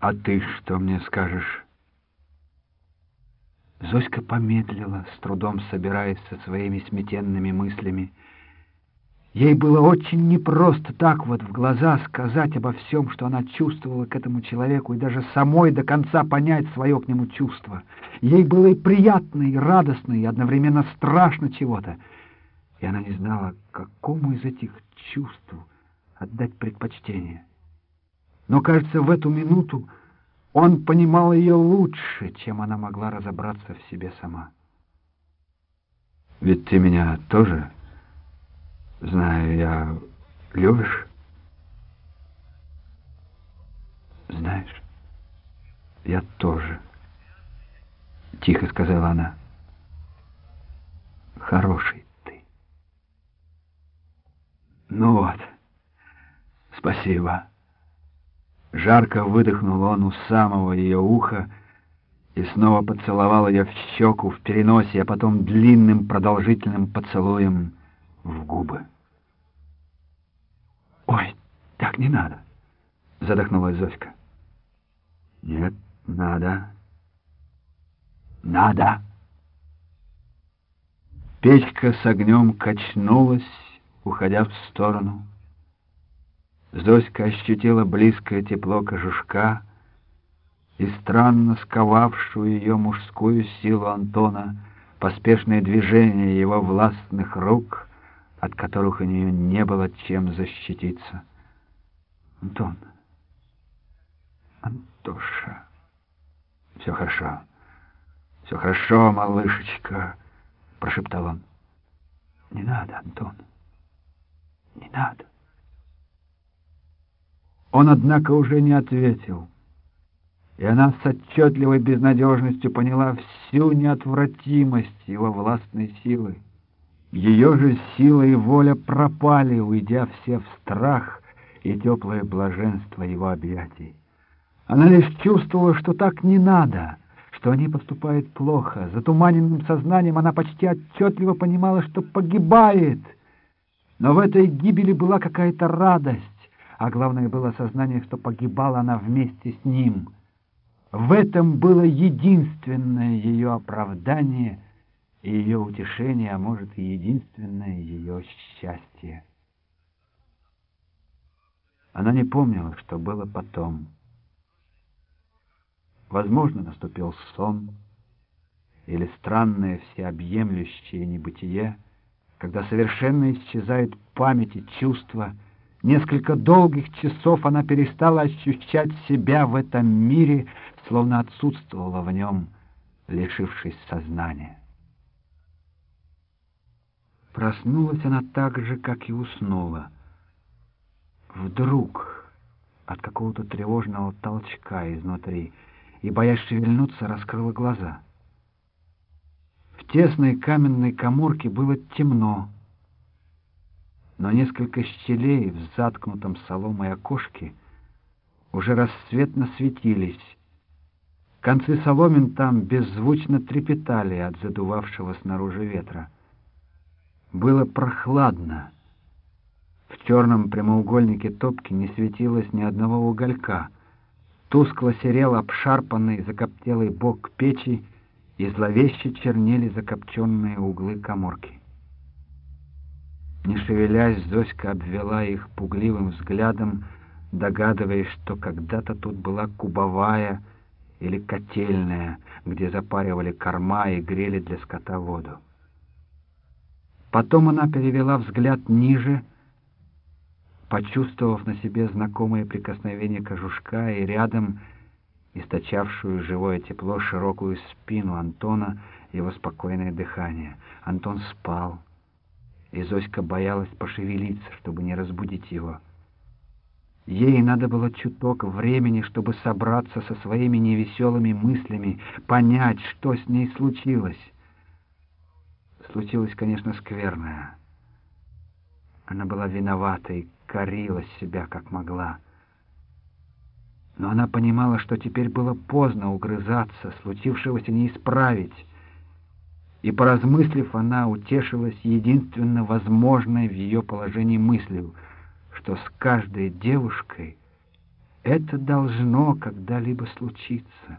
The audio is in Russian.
«А ты что мне скажешь?» Зоська помедлила, с трудом собираясь со своими сметенными мыслями. Ей было очень непросто так вот в глаза сказать обо всем, что она чувствовала к этому человеку, и даже самой до конца понять свое к нему чувство. Ей было и приятно, и радостно, и одновременно страшно чего-то. И она не знала, какому из этих чувств отдать предпочтение. Но, кажется, в эту минуту он понимал ее лучше, чем она могла разобраться в себе сама. «Ведь ты меня тоже, знаю я, любишь?» «Знаешь, я тоже», — тихо сказала она. «Хороший ты». «Ну вот, спасибо». Жарко выдохнул он у самого ее уха и снова поцеловал ее в щеку, в переносе, а потом длинным продолжительным поцелуем в губы. «Ой, так не надо!» — задохнулась Зоська. «Нет, надо. Надо!» Печка с огнем качнулась, уходя в сторону. Зоська ощутила близкое тепло кожушка и странно сковавшую ее мужскую силу Антона, поспешное движение его властных рук, от которых у нее не было чем защититься. «Антон! Антоша! Все хорошо, все хорошо, малышечка!» — прошептал он. «Не надо, Антон, не надо!» Он, однако, уже не ответил. И она с отчетливой безнадежностью поняла всю неотвратимость его властной силы. Ее же сила и воля пропали, уйдя все в страх и теплое блаженство его объятий. Она лишь чувствовала, что так не надо, что они поступают плохо. Затуманенным сознанием она почти отчетливо понимала, что погибает. Но в этой гибели была какая-то радость а главное было сознание, что погибала она вместе с ним. В этом было единственное ее оправдание и ее утешение, а может и единственное ее счастье. Она не помнила, что было потом. Возможно, наступил сон или странное всеобъемлющее небытие, когда совершенно исчезает память и чувства, Несколько долгих часов она перестала ощущать себя в этом мире, словно отсутствовала в нем, лишившись сознания. Проснулась она так же, как и уснула. Вдруг от какого-то тревожного толчка изнутри и, боясь шевельнуться, раскрыла глаза. В тесной каменной коморке было темно, но несколько щелей в заткнутом соломой окошке уже рассветно светились. Концы соломин там беззвучно трепетали от задувавшего снаружи ветра. Было прохладно. В черном прямоугольнике топки не светилось ни одного уголька. Тускло серел обшарпанный закоптелый бок печи, и зловеще чернели закопченные углы коморки. Не шевелясь, Зоська обвела их пугливым взглядом, догадываясь, что когда-то тут была кубовая или котельная, где запаривали корма и грели для скота воду. Потом она перевела взгляд ниже, почувствовав на себе знакомое прикосновение кожушка и рядом источавшую живое тепло широкую спину Антона, его спокойное дыхание. Антон спал и Зоська боялась пошевелиться, чтобы не разбудить его. Ей надо было чуток времени, чтобы собраться со своими невеселыми мыслями, понять, что с ней случилось. Случилось, конечно, скверное. Она была виновата и корила себя, как могла. Но она понимала, что теперь было поздно угрызаться, случившегося не исправить и, поразмыслив, она утешилась единственно возможной в ее положении мыслью, что с каждой девушкой Это должно когда-либо случиться.